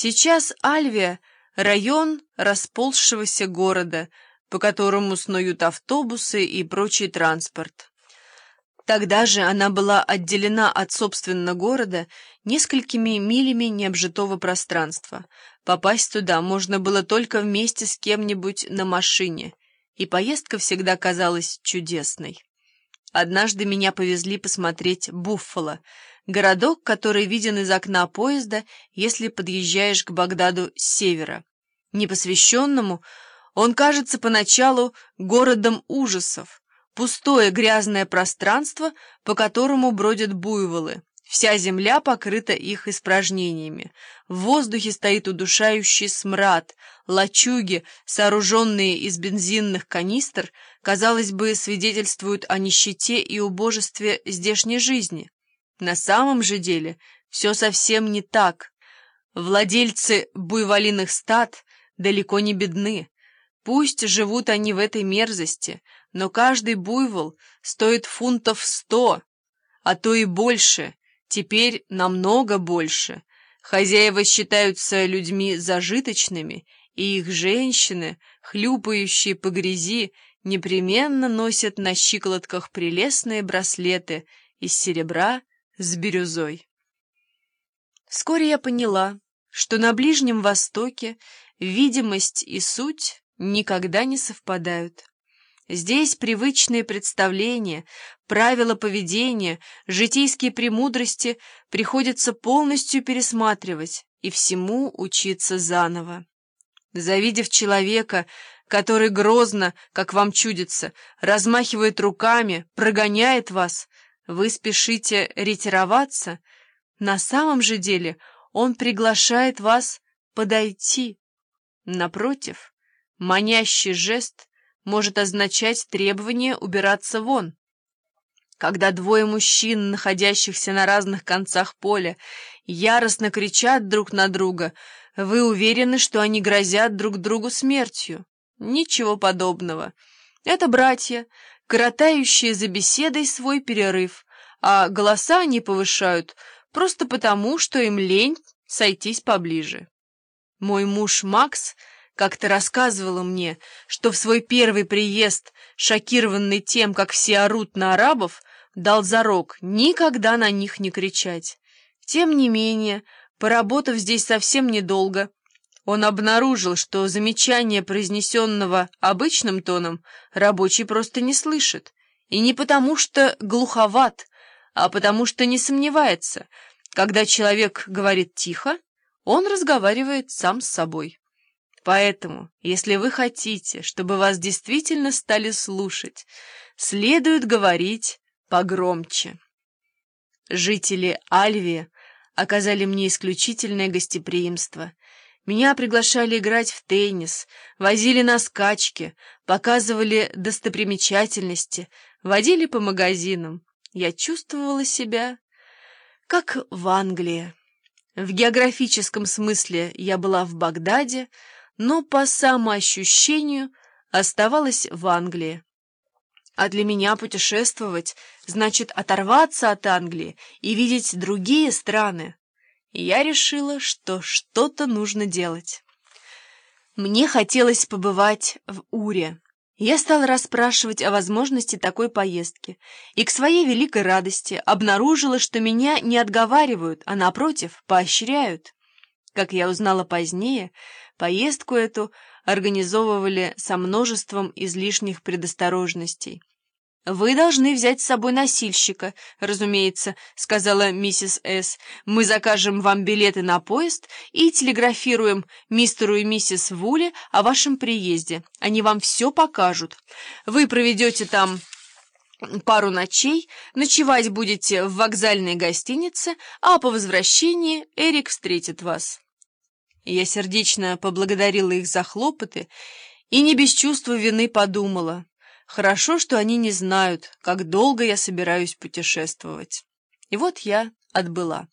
Сейчас Альвия — район расползшегося города, по которому снуют автобусы и прочий транспорт. Тогда же она была отделена от собственного города несколькими милями необжитого пространства. Попасть туда можно было только вместе с кем-нибудь на машине, и поездка всегда казалась чудесной. Однажды меня повезли посмотреть Буффало, городок, который виден из окна поезда, если подъезжаешь к Багдаду с севера. Непосвященному он кажется поначалу городом ужасов, пустое грязное пространство, по которому бродят буйволы. Вся земля покрыта их испражнениями. В воздухе стоит удушающий смрад. Лачуги, сооруженные из бензинных канистр, казалось бы, свидетельствуют о нищете и убожестве здешней жизни. На самом же деле все совсем не так. Владельцы буйволиных стад далеко не бедны. Пусть живут они в этой мерзости, но каждый буйвол стоит фунтов сто, а то и больше, теперь намного больше. Хозяева считаются людьми зажиточными, и их женщины, хлюпающие по грязи, непременно носят на щиколотках прелестные браслеты из серебра с бирюзой. Вскоре я поняла, что на Ближнем Востоке видимость и суть никогда не совпадают. Здесь привычные представления, правила поведения, житейские премудрости приходится полностью пересматривать и всему учиться заново. Завидев человека, который грозно, как вам чудится, размахивает руками, прогоняет вас, вы спешите ретироваться, на самом же деле он приглашает вас подойти. Напротив, манящий жест может означать требование убираться вон. Когда двое мужчин, находящихся на разных концах поля, яростно кричат друг на друга, вы уверены, что они грозят друг другу смертью? Ничего подобного. Это братья, коротающие за беседой свой перерыв, а голоса они повышают просто потому, что им лень сойтись поближе. Мой муж Макс как-то рассказывала мне, что в свой первый приезд, шокированный тем, как все орут на арабов, дал зарок никогда на них не кричать. Тем не менее, поработав здесь совсем недолго, он обнаружил, что замечание, произнесенного обычным тоном, рабочий просто не слышит. И не потому, что глуховат, а потому, что не сомневается. Когда человек говорит тихо, он разговаривает сам с собой. Поэтому, если вы хотите, чтобы вас действительно стали слушать, следует говорить погромче. Жители Альвии оказали мне исключительное гостеприимство. Меня приглашали играть в теннис, возили на скачки, показывали достопримечательности, водили по магазинам. Я чувствовала себя как в Англии. В географическом смысле я была в Багдаде, но по самоощущению оставалась в Англии. А для меня путешествовать значит оторваться от Англии и видеть другие страны. Я решила, что что-то нужно делать. Мне хотелось побывать в Уре. Я стала расспрашивать о возможности такой поездки, и к своей великой радости обнаружила, что меня не отговаривают, а, напротив, поощряют. Как я узнала позднее, поездку эту организовывали со множеством излишних предосторожностей. «Вы должны взять с собой носильщика, разумеется», — сказала миссис С. «Мы закажем вам билеты на поезд и телеграфируем мистеру и миссис Вуле о вашем приезде. Они вам все покажут. Вы проведете там пару ночей, ночевать будете в вокзальной гостинице, а по возвращении Эрик встретит вас». Я сердечно поблагодарила их за хлопоты и не без чувства вины подумала. Хорошо, что они не знают, как долго я собираюсь путешествовать. И вот я отбыла.